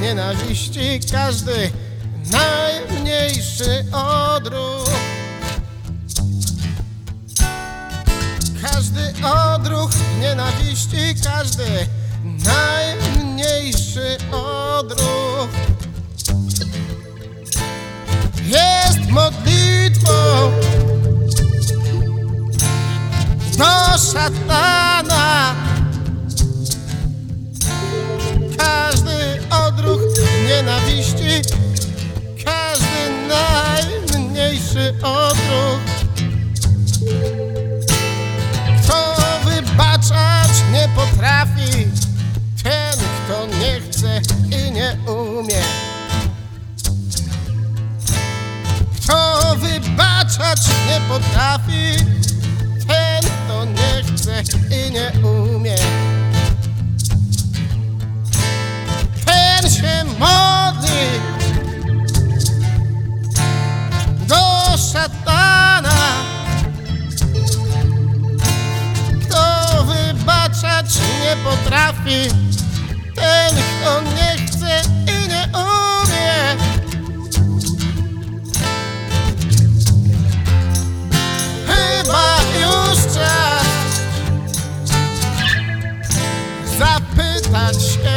nienawiści każdy najmniejszy odruch. Każdy odruch nienawiści, każdy najmniejszy odruch najmniejszy odruch. Kto wybaczać nie potrafi, ten kto nie chce i nie umie. Kto wybaczać nie potrafi, ten kto nie chce i nie umie. Nie potrafi, ten kto nie chce i nie umie. Chyba już czas zapytać siebie.